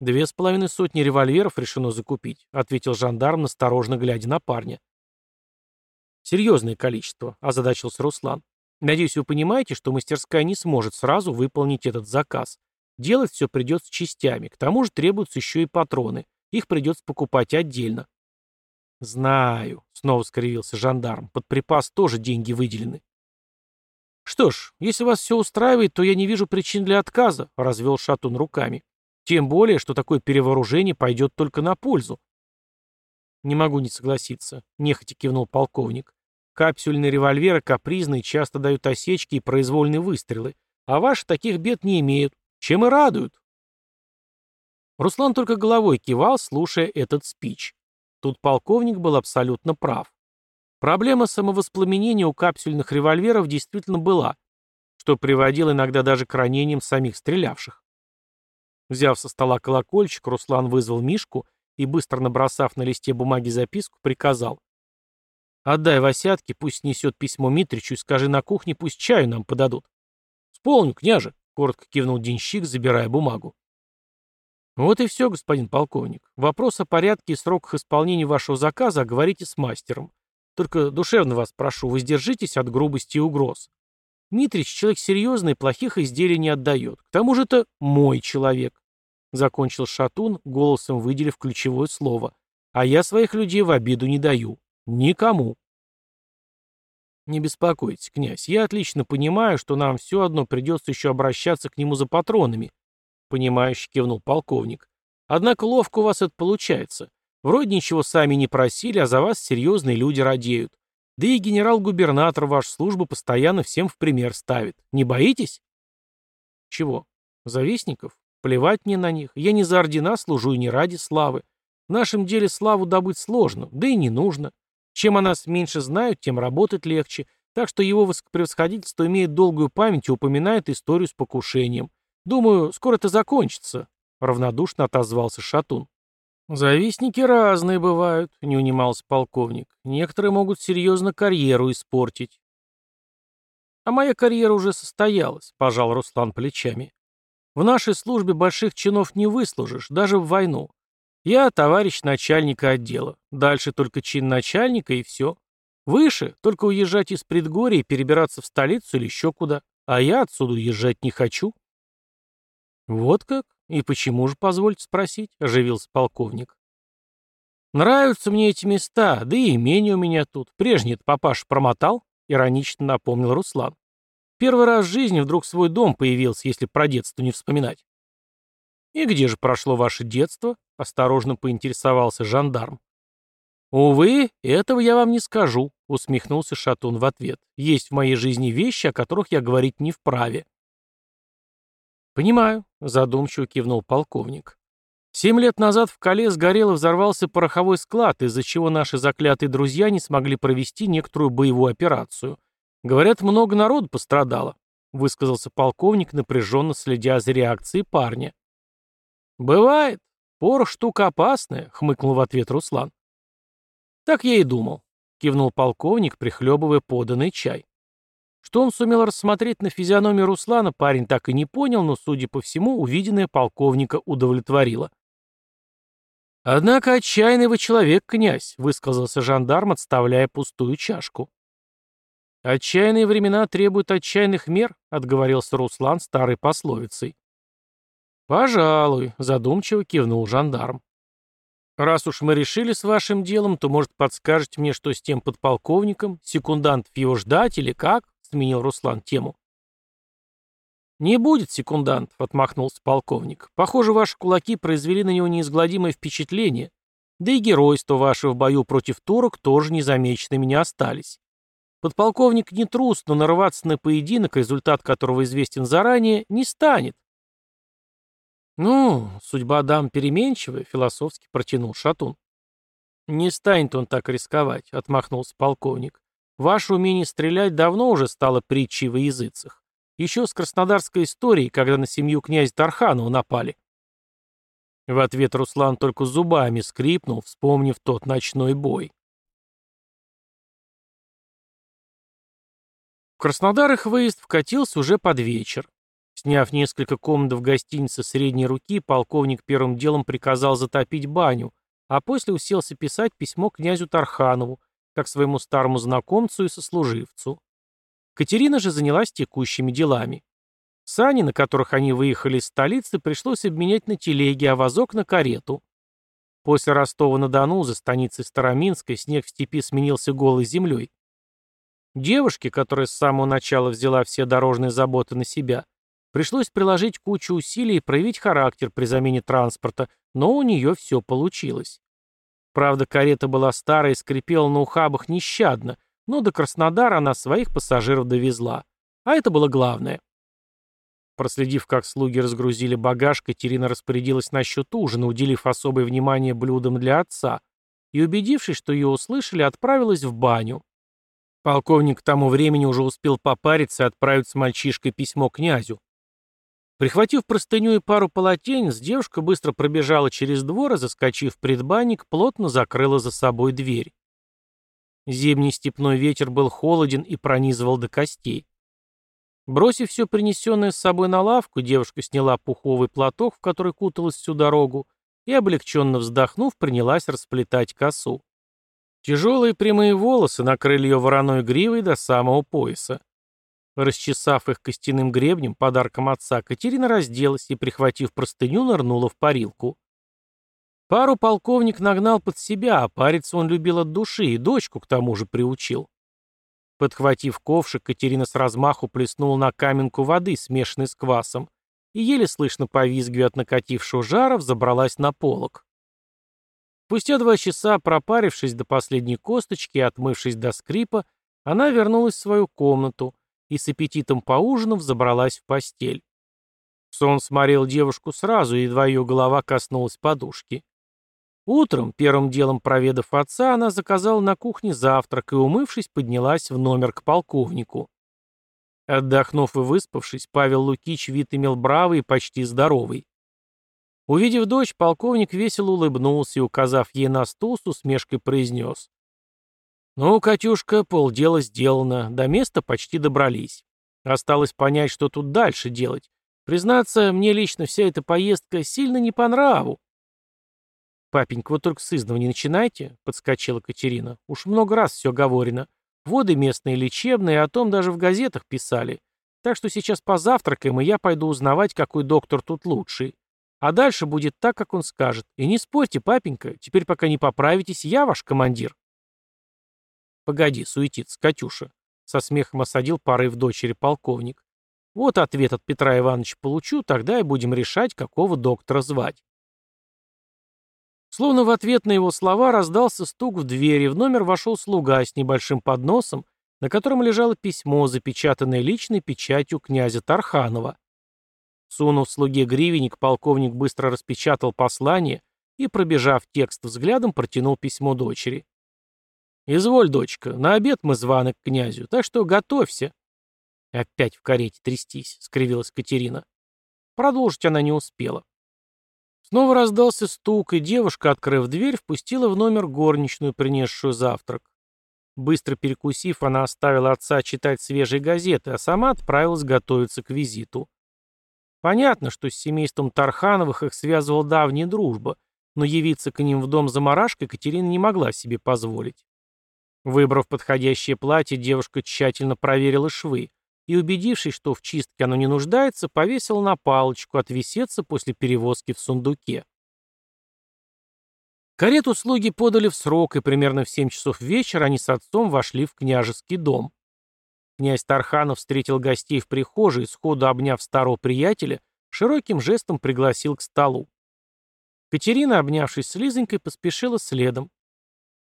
«Две с половиной сотни револьверов решено закупить», — ответил жандарм, насторожно глядя на парня. «Серьезное количество», — озадачился Руслан. «Надеюсь, вы понимаете, что мастерская не сможет сразу выполнить этот заказ. Делать все придется частями, к тому же требуются еще и патроны. Их придется покупать отдельно. «Знаю», — снова скривился жандарм. «Под припас тоже деньги выделены». «Что ж, если вас все устраивает, то я не вижу причин для отказа», — развел Шатун руками. «Тем более, что такое перевооружение пойдет только на пользу». «Не могу не согласиться», — нехотя кивнул полковник. «Капсюльные револьверы капризные часто дают осечки и произвольные выстрелы, а ваши таких бед не имеют. чем и радуют. Руслан только головой кивал, слушая этот спич. Тут полковник был абсолютно прав. Проблема самовоспламенения у капсюльных револьверов действительно была, что приводило иногда даже к ранениям самих стрелявших. Взяв со стола колокольчик, Руслан вызвал Мишку и, быстро набросав на листе бумаги записку, приказал. «Отдай Васятке, пусть несет письмо Митричу и скажи на кухне, пусть чаю нам подадут». «Сполню, княже», — коротко кивнул денщик, забирая бумагу. «Вот и все, господин полковник. Вопрос о порядке и сроках исполнения вашего заказа оговорите с мастером. Только душевно вас прошу, воздержитесь от грубости и угроз. Митрич человек серьезный, плохих изделий не отдает. К тому же это мой человек. Закончил Шатун, голосом выделив ключевое слово. А я своих людей в обиду не даю. Никому. Не беспокойтесь, князь. Я отлично понимаю, что нам все одно придется еще обращаться к нему за патронами. Понимающе кивнул полковник. Однако ловко у вас это получается. Вроде ничего сами не просили, а за вас серьезные люди радеют. Да и генерал-губернатор вашу службу постоянно всем в пример ставит. Не боитесь? Чего? Завистников? Плевать мне на них. Я не за ордена служу и не ради славы. В нашем деле славу добыть сложно, да и не нужно. Чем о нас меньше знают, тем работать легче. Так что его высокопревосходительство имеет долгую память и упоминает историю с покушением. Думаю, скоро это закончится, — равнодушно отозвался Шатун. «Завистники разные бывают», — не унимался полковник. «Некоторые могут серьезно карьеру испортить». «А моя карьера уже состоялась», — пожал Руслан плечами. «В нашей службе больших чинов не выслужишь, даже в войну. Я товарищ начальника отдела. Дальше только чин начальника и все. Выше только уезжать из предгорья и перебираться в столицу или еще куда. А я отсюда уезжать не хочу». «Вот как?» «И почему же, позвольте спросить?» — оживился полковник. «Нравятся мне эти места, да и имение у меня тут. Прежний-то папаша промотал?» — иронично напомнил Руслан. «Первый раз в жизни вдруг свой дом появился, если про детство не вспоминать». «И где же прошло ваше детство?» — осторожно поинтересовался жандарм. «Увы, этого я вам не скажу», — усмехнулся Шатун в ответ. «Есть в моей жизни вещи, о которых я говорить не вправе». «Понимаю», — задумчиво кивнул полковник. «Семь лет назад в Кале сгорел и взорвался пороховой склад, из-за чего наши заклятые друзья не смогли провести некоторую боевую операцию. Говорят, много народу пострадало», — высказался полковник, напряженно следя за реакцией парня. «Бывает. Порох штука опасная», — хмыкнул в ответ Руслан. «Так я и думал», — кивнул полковник, прихлебывая поданный чай. Что он сумел рассмотреть на физиономии Руслана, парень так и не понял, но, судя по всему, увиденное полковника удовлетворило. «Однако отчаянный вы человек, князь», — высказался жандарм, отставляя пустую чашку. «Отчаянные времена требуют отчаянных мер», — отговорился Руслан старой пословицей. «Пожалуй», — задумчиво кивнул жандарм. «Раз уж мы решили с вашим делом, то, может, подскажете мне, что с тем подполковником, секундантов его ждать или как?» Сменил Руслан тему. «Не будет секундантов», — отмахнулся полковник. «Похоже, ваши кулаки произвели на него неизгладимое впечатление. Да и геройство ваше в бою против турок тоже незамеченными не остались. Подполковник не трус, но нарваться на поединок, результат которого известен заранее, не станет». «Ну, судьба дам переменчивая», — философски протянул Шатун. «Не станет он так рисковать», — отмахнулся полковник. Ваше умение стрелять давно уже стало притчей во языцах. Еще с краснодарской историей, когда на семью князя Тарханова напали. В ответ Руслан только зубами скрипнул, вспомнив тот ночной бой. В Краснодар их выезд вкатился уже под вечер. Сняв несколько комнат в гостинице средней руки, полковник первым делом приказал затопить баню, а после уселся писать письмо князю Тарханову, как своему старому знакомцу и сослуживцу. Катерина же занялась текущими делами. Сани, на которых они выехали из столицы, пришлось обменять на телеги, а вазок на карету. После Ростова-на-Дону за станицей Староминской снег в степи сменился голой землей. Девушке, которая с самого начала взяла все дорожные заботы на себя, пришлось приложить кучу усилий и проявить характер при замене транспорта, но у нее все получилось. Правда, карета была старая и скрипела на ухабах нещадно, но до Краснодара она своих пассажиров довезла. А это было главное. Проследив, как слуги разгрузили багаж, Катерина распорядилась насчет ужина, уделив особое внимание блюдам для отца, и, убедившись, что ее услышали, отправилась в баню. Полковник к тому времени уже успел попариться и отправить с мальчишкой письмо князю. Прихватив простыню и пару полотенец, девушка быстро пробежала через двор и, заскочив в предбанник, плотно закрыла за собой дверь. Зимний степной ветер был холоден и пронизывал до костей. Бросив все принесенное с собой на лавку, девушка сняла пуховый платок, в который куталась всю дорогу, и, облегченно вздохнув, принялась расплетать косу. Тяжелые прямые волосы накрыли ее вороной гривой до самого пояса. Расчесав их костяным гребнем, подарком отца, Катерина разделась и, прихватив простыню, нырнула в парилку. Пару полковник нагнал под себя, а париться он любил от души, и дочку к тому же приучил. Подхватив ковшик, Катерина с размаху плеснула на каменку воды, смешанной с квасом, и, еле слышно повизгивая от накатившего жара, взобралась на полок. Спустя два часа, пропарившись до последней косточки и отмывшись до скрипа, она вернулась в свою комнату и с аппетитом поужинав забралась в постель. Сон сморил девушку сразу, едва ее голова коснулась подушки. Утром, первым делом проведав отца, она заказала на кухне завтрак и, умывшись, поднялась в номер к полковнику. Отдохнув и выспавшись, Павел Лукич вид имел бравый и почти здоровый. Увидев дочь, полковник весело улыбнулся и, указав ей на стул, с усмешкой произнес. «Ну, Катюшка, полдела сделано, до места почти добрались. Осталось понять, что тут дальше делать. Признаться, мне лично вся эта поездка сильно не по нраву. «Папенька, вот только с не начинайте», — подскочила Катерина. «Уж много раз все говорено. Воды местные лечебные, о том даже в газетах писали. Так что сейчас позавтракаем, и я пойду узнавать, какой доктор тут лучший. А дальше будет так, как он скажет. И не спорьте, папенька, теперь пока не поправитесь, я ваш командир». «Погоди, суетиться, Катюша», — со смехом осадил порыв дочери полковник. «Вот ответ от Петра Ивановича получу, тогда и будем решать, какого доктора звать». Словно в ответ на его слова раздался стук в двери, в номер вошел слуга с небольшим подносом, на котором лежало письмо, запечатанное личной печатью князя Тарханова. Сунув слуге гривенник, полковник быстро распечатал послание и, пробежав текст взглядом, протянул письмо дочери. «Изволь, дочка, на обед мы званы к князю, так что готовься». «Опять в карете трястись», — скривилась Катерина. Продолжить она не успела. Снова раздался стук, и девушка, открыв дверь, впустила в номер горничную, принесшую завтрак. Быстро перекусив, она оставила отца читать свежие газеты, а сама отправилась готовиться к визиту. Понятно, что с семейством Тархановых их связывала давняя дружба, но явиться к ним в дом за марашкой Катерина не могла себе позволить. Выбрав подходящее платье, девушка тщательно проверила швы, и, убедившись, что в чистке оно не нуждается, повесил на палочку отвисеться после перевозки в сундуке. Карету слуги подали в срок, и примерно в семь часов вечера они с отцом вошли в княжеский дом. Князь Тарханов встретил гостей в прихожей, сходу обняв старого приятеля, широким жестом пригласил к столу. Катерина, обнявшись с Лизонькой, поспешила следом.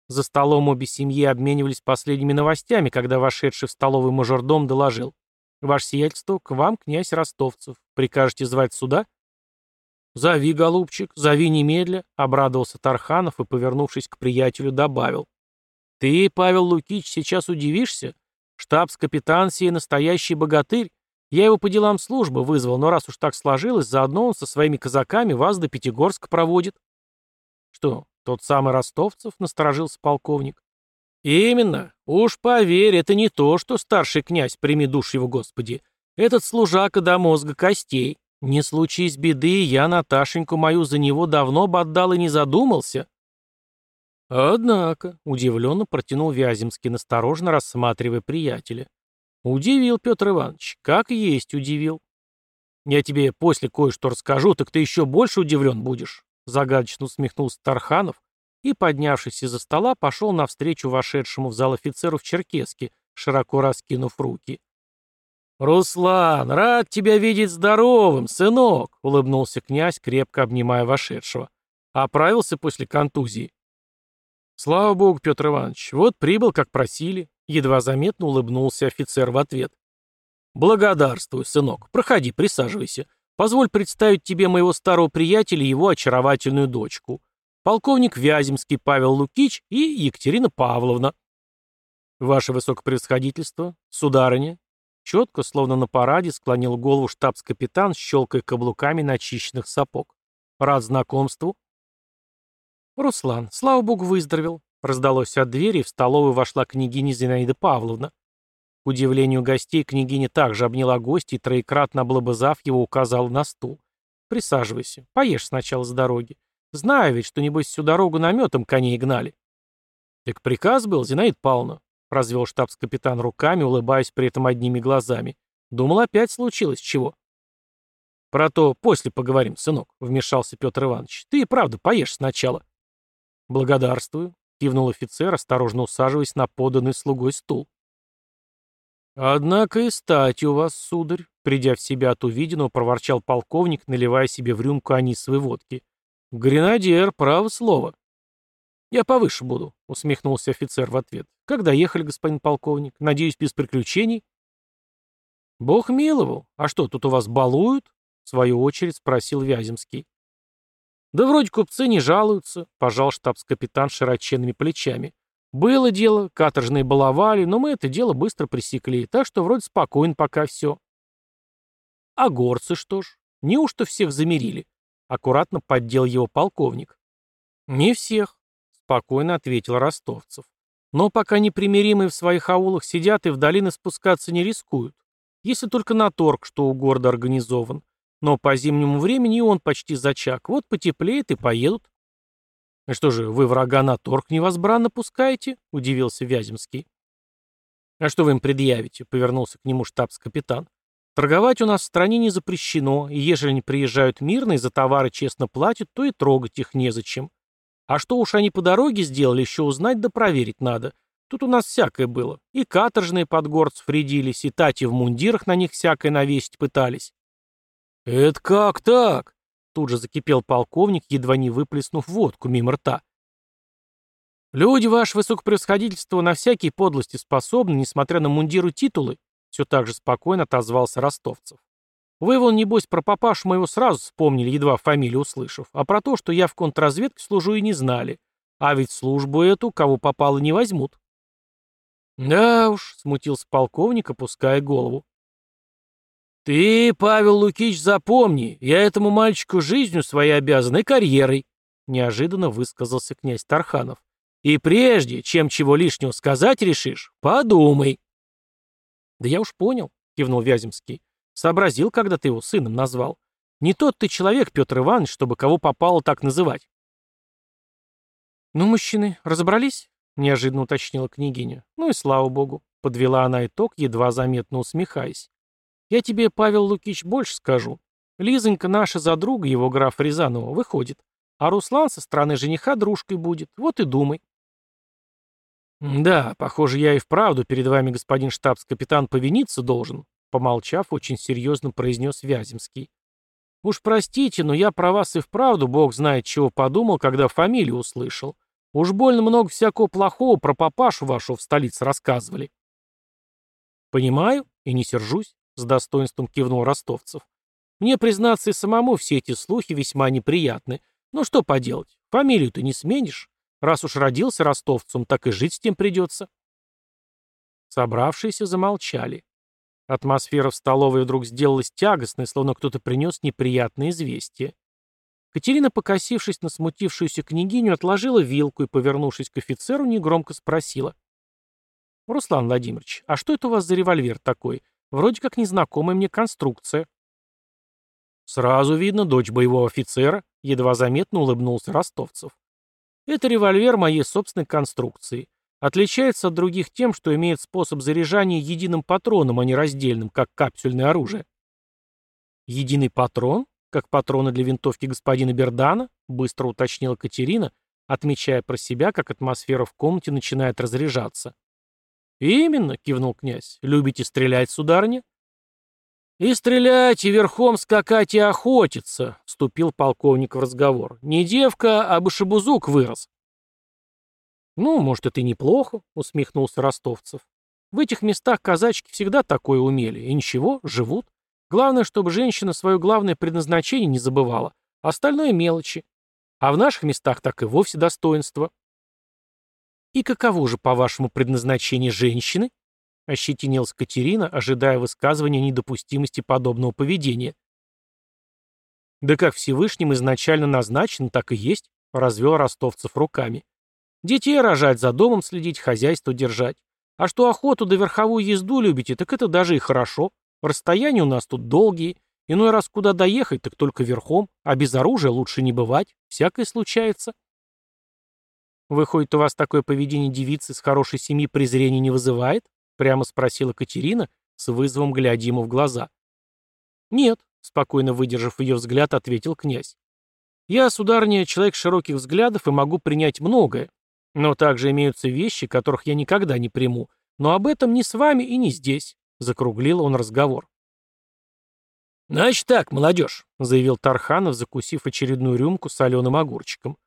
За столом обе семьи обменивались последними новостями, когда вошедший в столовый мажордом доложил. «Ваше сиятельство, к вам князь Ростовцев. Прикажете звать сюда?» «Зови, голубчик, зови немедля», — обрадовался Тарханов и, повернувшись к приятелю, добавил. «Ты, Павел Лукич, сейчас удивишься? Штабс-капитан сей настоящий богатырь. Я его по делам службы вызвал, но раз уж так сложилось, заодно он со своими казаками вас до Пятигорска проводит». «Что, тот самый Ростовцев?» — насторожился полковник. «Именно. Уж поверь, это не то, что старший князь, прими душ его Господи. Этот служака до мозга костей. Не случись беды, я Наташеньку мою за него давно бы отдал и не задумался». «Однако», — удивленно протянул Вяземский, насторожно рассматривая приятеля. «Удивил, Петр Иванович, как есть удивил». «Я тебе после кое-что расскажу, так ты еще больше удивлен будешь», — загадочно усмехнулся Тарханов, и, поднявшись из-за стола, пошел навстречу вошедшему в зал офицеру в черкеске, широко раскинув руки. «Руслан, рад тебя видеть здоровым, сынок!» — улыбнулся князь, крепко обнимая вошедшего. Оправился после контузии. «Слава богу, Петр Иванович, вот прибыл, как просили», — едва заметно улыбнулся офицер в ответ. «Благодарствуй, сынок. Проходи, присаживайся. Позволь представить тебе моего старого приятеля и его очаровательную дочку. Полковник Вяземский Павел Лукич и Екатерина Павловна». «Ваше высокопревосходительство, сударыня», четко, словно на параде, склонил голову штабс-капитан, щелкая каблуками начищенных сапог. «Рад знакомству». «Руслан, слава богу, выздоровел», — раздалось от двери, и в столовую вошла княгиня Зинаида Павловна. К удивлению гостей, княгиня также обняла гостя и, троекратно облобызав его, указала на стул. «Присаживайся, поешь сначала с дороги. Знаю ведь, что, небось, всю дорогу наметом коней гнали». «Так приказ был, Зинаида Павловна», — развел штабс-капитан руками, улыбаясь при этом одними глазами. «Думал, опять случилось чего». «Про то после поговорим, сынок», — вмешался Петр Иванович. «Ты и правда поешь сначала». «Благодарствую», — кивнул офицер, осторожно усаживаясь на поданный слугой стул. «Однако и стать у вас, сударь», — придя в себя от увиденного, проворчал полковник, наливая себе в рюмку анисовой водки. «Гренадер, право слово». «Я повыше буду», — усмехнулся офицер в ответ. «Когда ехали, господин полковник? Надеюсь, без приключений?» «Бог миловал. А что, тут у вас балуют?» — в свою очередь спросил Вяземский. «Да вроде купцы не жалуются», — пожал штабс-капитан широченными плечами. «Было дело, каторжные баловали, но мы это дело быстро пресекли, так что вроде спокойно пока все». «А горцы что ж? Неужто всех замерили?» — аккуратно поддел его полковник. «Не всех», — спокойно ответил ростовцев. «Но пока непримиримые в своих аулах сидят и в долины спускаться не рискуют, если только на торг, что у города организован. Но по зимнему времени он почти зачак. Вот потеплеет и поедут. «А «Что же, вы врага на торг невозбранно пускаете?» — удивился Вяземский. «А что вы им предъявите?» — повернулся к нему штабс-капитан. «Торговать у нас в стране не запрещено, и ежели они приезжают мирно и за товары честно платят, то и трогать их незачем. А что уж они по дороге сделали, еще узнать да проверить надо. Тут у нас всякое было. И каторжные подгорцев рядились, и тати в мундирах на них всякое навесить пытались. «Это как так?» Тут же закипел полковник, едва не выплеснув водку мимо рта. «Люди, ваше высокопревосходительство, на всякие подлости способны, несмотря на мундиру титулы», все так же спокойно отозвался ростовцев. «Вы, вон, небось, про папашу моего сразу вспомнили, едва фамилию услышав, а про то, что я в контрразведке служу и не знали. А ведь службу эту, кого попало, не возьмут». «Да уж», — смутился полковник, опуская голову. «Ты, Павел Лукич, запомни, я этому мальчику жизнью своей обязан и карьерой», неожиданно высказался князь Тарханов. «И прежде, чем чего лишнего сказать решишь, подумай». «Да я уж понял», — кивнул Вяземский. «Сообразил, когда ты его сыном назвал. Не тот ты человек, Петр Иванович, чтобы кого попало так называть». «Ну, мужчины, разобрались?» — неожиданно уточнила княгиня. «Ну и слава богу», — подвела она итог, едва заметно усмехаясь. Я тебе, Павел Лукич, больше скажу. Лизонька наша за друга его граф Рязанова выходит, а Руслан со стороны жениха дружкой будет. Вот и думай. «Да, похоже, я и вправду перед вами, господин штабс-капитан, повиниться должен», помолчав, очень серьезно произнес Вяземский. «Уж простите, но я про вас и вправду, бог знает, чего подумал, когда фамилию услышал. Уж больно много всякого плохого про папашу вашего в столице рассказывали». «Понимаю и не сержусь. С достоинством кивнул ростовцев. Мне, признаться, и самому все эти слухи весьма неприятны. Но что поделать, фамилию ты не сменишь. Раз уж родился ростовцем, так и жить с тем придется. Собравшиеся замолчали. Атмосфера в столовой вдруг сделалась тягостной, словно кто-то принес неприятное известие. Катерина, покосившись на смутившуюся княгиню, отложила вилку и, повернувшись к офицеру, негромко спросила. «Руслан Владимирович, а что это у вас за револьвер такой? Вроде как незнакомая мне конструкция. Сразу видно, дочь боевого офицера, едва заметно улыбнулся Ростовцев. Это револьвер моей собственной конструкции. Отличается от других тем, что имеет способ заряжания единым патроном, а не раздельным, как капсюльное оружие. Единый патрон? Как патроны для винтовки господина Бердана? Быстро уточнила Катерина, отмечая про себя, как атмосфера в комнате начинает разряжаться. «Именно», — кивнул князь. «Любите стрелять, сударыня?» «И стрелять, и верхом скакать, и охотиться», — вступил полковник в разговор. «Не девка, а башебузук вырос». «Ну, может, это и неплохо», — усмехнулся Ростовцев. В этих местах казачки всегда такое умели, и ничего, живут. Главное, чтобы женщина свое главное предназначение не забывала, остальное мелочи. А в наших местах так и вовсе достоинство. И каково же, по-вашему, предназначение женщины? Ощетинилась Катерина, ожидая высказывания недопустимости подобного поведения. Да как Всевышним изначально назначено, так и есть, развел ростовцев руками. Детей рожать, за домом следить, хозяйство держать. А что охоту да верховую езду любите, так это даже и хорошо. Расстояния у нас тут долгие. Иной раз куда доехать, так только верхом, а без оружия лучше не бывать. Всякое случается. Выходит, у вас такое поведение девицы с хорошей семьи презрения не вызывает? Прямо спросила Катерина, с вызовом глядя ему в глаза. Нет, спокойно выдержав ее взгляд, ответил князь. Я, сударыня, человек широких взглядов и могу принять многое. Но также имеются вещи, которых я никогда не приму. Но об этом ни с вами и не здесь», — закруглил он разговор. «Значит так, молодежь», — заявил Тарханов, закусив очередную рюмку соленым огурчиком.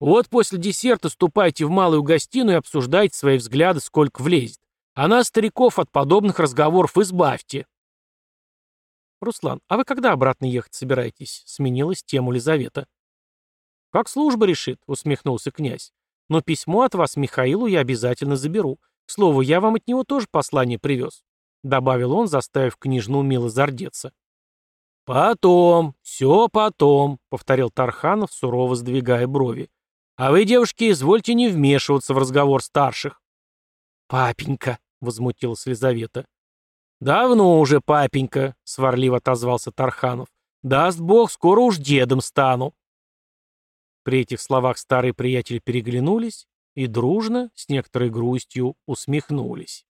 «Вот после десерта ступайте в малую гостиную и обсуждайте свои взгляды, сколько влезет. А нас, стариков, от подобных разговоров избавьте». «Руслан, а вы когда обратно ехать собираетесь?» — сменилась тему Лизавета. «Как служба решит», — усмехнулся князь. Но письмо от вас Михаилу я обязательно заберу. К слову, я вам от него тоже послание привез», — добавил он, заставив княжну мило зардеться. «Потом, все потом», — повторил Тарханов, сурово сдвигая брови. «А вы, девушки, извольте не вмешиваться в разговор старших». «Папенька», — возмутилась Лизавета. «Давно уже, папенька», — сварливо отозвался Тарханов. «Даст бог, скоро уж дедом стану». При этих словах старые приятели переглянулись и дружно, с некоторой грустью, усмехнулись.